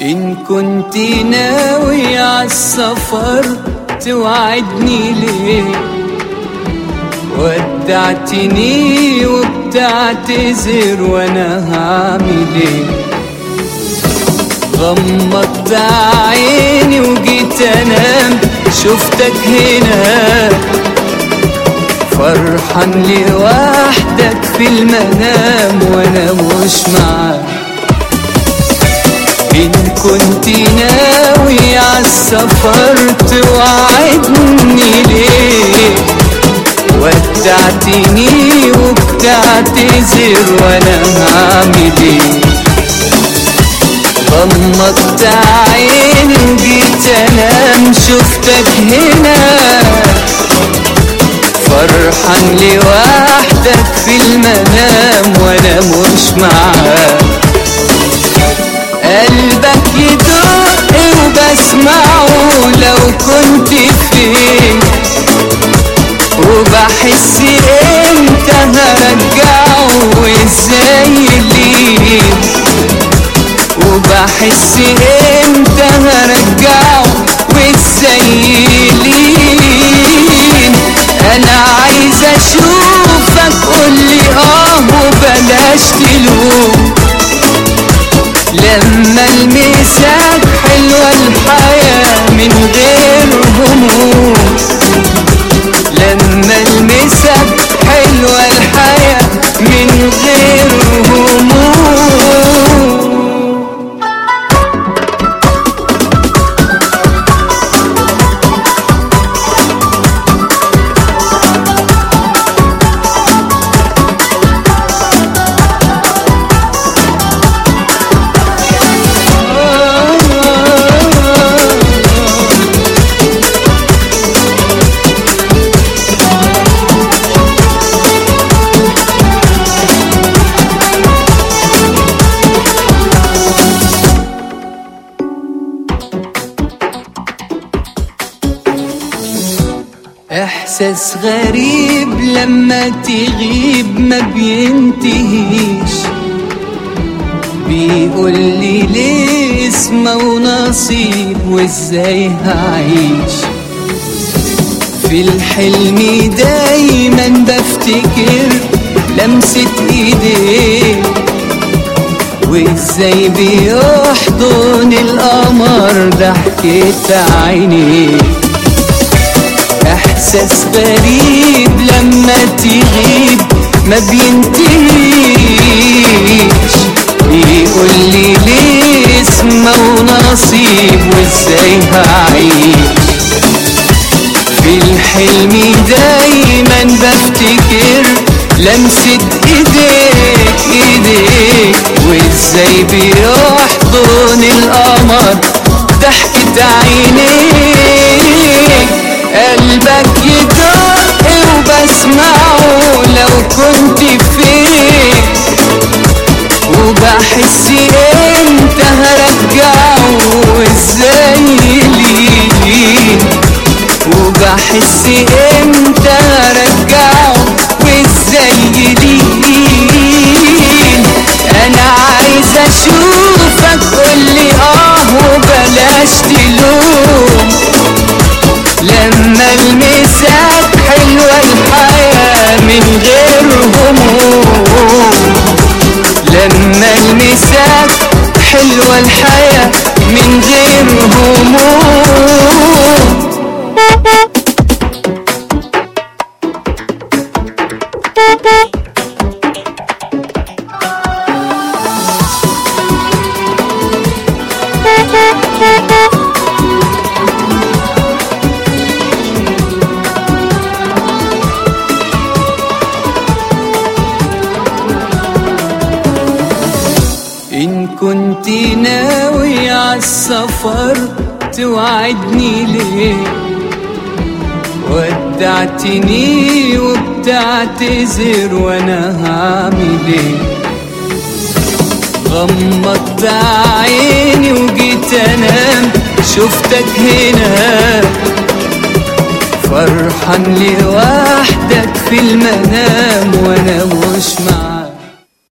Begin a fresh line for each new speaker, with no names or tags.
إن كنت ناوي عالسفر توعدني ليه؟ ودعتني وبتعتذر وأنا هعمل إيه؟ غمضت عيني وجيت أنام شفتك هنا. فرحان لوحدك في المنام وأنا مش معاك. عالسفر توعدني ليه ودعتني وبتعتذر وأنا هعمل إيه غمضت عيني وجيت انام شفتك هنا. فرحان لوحدك في المنام. وبحس إمتى هرجعه وازاي ليه أنا عايز أشوفك قولي آه وبلاش تلوم. لما المسك إحساس غريب لما تغيب ما بينتهيش. بيقول لي ليه اسمه ونصيب وإزاي هعيش. في الحلم دايما بفتكر لمسة ايديه وإزاي بيحضن القمر ضحكة عينيه إحساس غريب لما تغيب ما بينتهيش. يقول لي ليه اسمه ونصيب وإزاي هعيش. في الحلم دايما بفتكر لمسة إيديك إيديك. وإزاي بيحضن القمر وبحس إمتى هرجعه وازاي ليه أنا عايز أشوفك قولي آه وبلاش كنت ناوي عالسفر توعدني ليه؟ ودعتني وبتعتذر وأنا هعمل إيه؟ غمضت عيني وجيت انام شفتك هنا. فرحان لوحدك في المنام وأنا مش معاك